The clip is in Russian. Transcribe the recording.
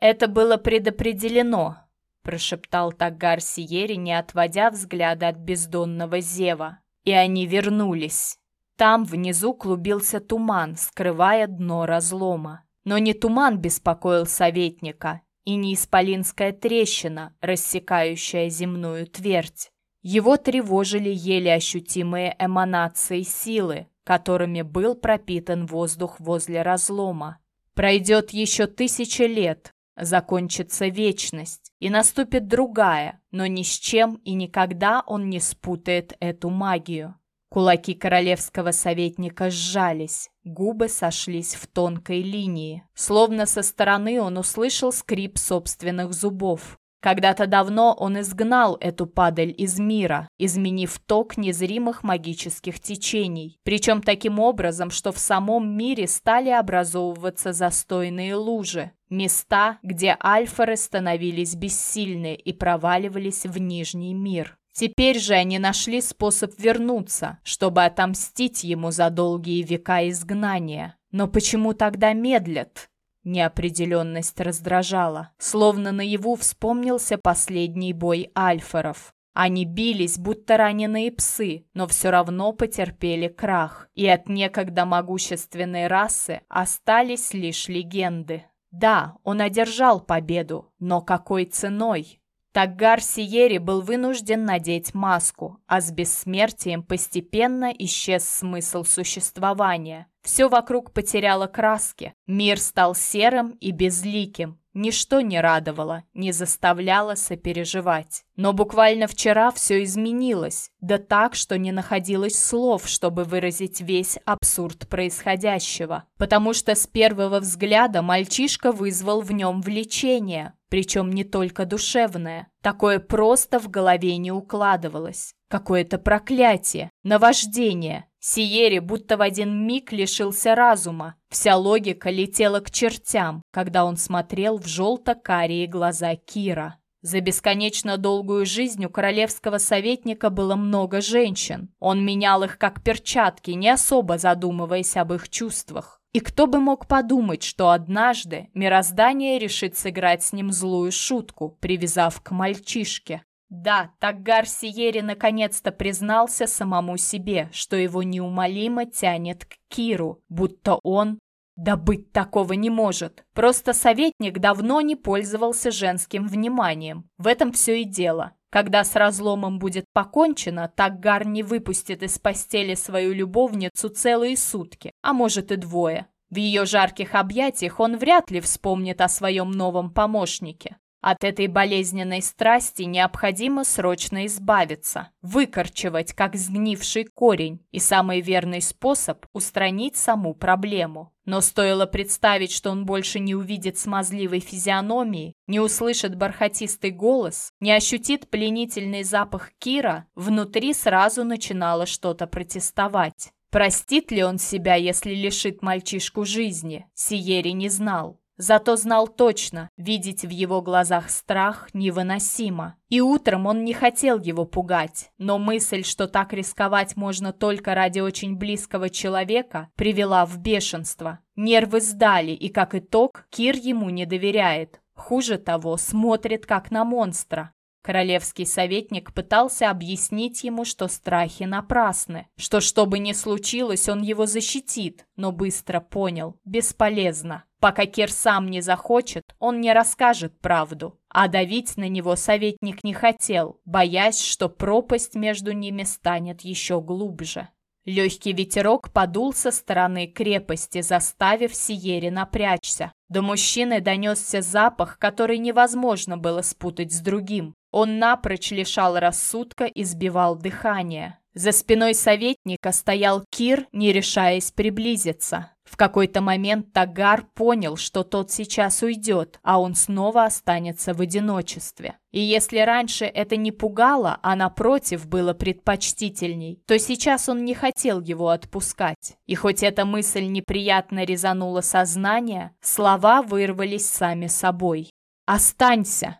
Это было предопределено, прошептал Тагар Сиери, не отводя взгляда от бездонного зева. И они вернулись. Там внизу клубился туман, скрывая дно разлома. Но не туман беспокоил советника, и не исполинская трещина, рассекающая земную твердь. Его тревожили еле ощутимые эманации силы, которыми был пропитан воздух возле разлома. Пройдет еще тысяча лет, закончится вечность, и наступит другая, но ни с чем и никогда он не спутает эту магию. Кулаки королевского советника сжались, губы сошлись в тонкой линии. Словно со стороны он услышал скрип собственных зубов. Когда-то давно он изгнал эту падаль из мира, изменив ток незримых магических течений, причем таким образом, что в самом мире стали образовываться застойные лужи, места, где альфоры становились бессильны и проваливались в Нижний мир. Теперь же они нашли способ вернуться, чтобы отомстить ему за долгие века изгнания. Но почему тогда медлят? Неопределенность раздражала. Словно наяву вспомнился последний бой альфоров. Они бились, будто раненые псы, но все равно потерпели крах. И от некогда могущественной расы остались лишь легенды. Да, он одержал победу, но какой ценой? Таггар Сиери был вынужден надеть маску, а с бессмертием постепенно исчез смысл существования. Все вокруг потеряло краски, мир стал серым и безликим, Ничто не радовало, не заставляло сопереживать. Но буквально вчера все изменилось, да так, что не находилось слов, чтобы выразить весь абсурд происходящего. Потому что с первого взгляда мальчишка вызвал в нем влечение, причем не только душевное. Такое просто в голове не укладывалось. Какое-то проклятие, наваждение, Сиери будто в один миг лишился разума. Вся логика летела к чертям, когда он смотрел в желто-карие глаза Кира. За бесконечно долгую жизнь у королевского советника было много женщин. Он менял их как перчатки, не особо задумываясь об их чувствах. И кто бы мог подумать, что однажды мироздание решит сыграть с ним злую шутку, привязав к мальчишке. Да, Таггар Сиери наконец-то признался самому себе, что его неумолимо тянет к Киру, будто он... Да быть такого не может. Просто советник давно не пользовался женским вниманием. В этом все и дело. Когда с разломом будет покончено, Таггар не выпустит из постели свою любовницу целые сутки, а может и двое. В ее жарких объятиях он вряд ли вспомнит о своем новом помощнике. От этой болезненной страсти необходимо срочно избавиться, выкорчевать как сгнивший корень, и самый верный способ – устранить саму проблему. Но стоило представить, что он больше не увидит смазливой физиономии, не услышит бархатистый голос, не ощутит пленительный запах Кира, внутри сразу начинало что-то протестовать. Простит ли он себя, если лишит мальчишку жизни? Сиери не знал. Зато знал точно, видеть в его глазах страх невыносимо. И утром он не хотел его пугать, но мысль, что так рисковать можно только ради очень близкого человека, привела в бешенство. Нервы сдали, и как итог, Кир ему не доверяет. Хуже того, смотрит как на монстра. Королевский советник пытался объяснить ему, что страхи напрасны, что что бы ни случилось, он его защитит, но быстро понял – бесполезно. Пока Кир сам не захочет, он не расскажет правду. А давить на него советник не хотел, боясь, что пропасть между ними станет еще глубже. Легкий ветерок подул со стороны крепости, заставив Сиери напрячься. До мужчины донесся запах, который невозможно было спутать с другим. Он напрочь лишал рассудка и сбивал дыхание. За спиной советника стоял Кир, не решаясь приблизиться. В какой-то момент Тагар понял, что тот сейчас уйдет, а он снова останется в одиночестве. И если раньше это не пугало, а напротив было предпочтительней, то сейчас он не хотел его отпускать. И хоть эта мысль неприятно резанула сознание, слова вырвались сами собой. «Останься!»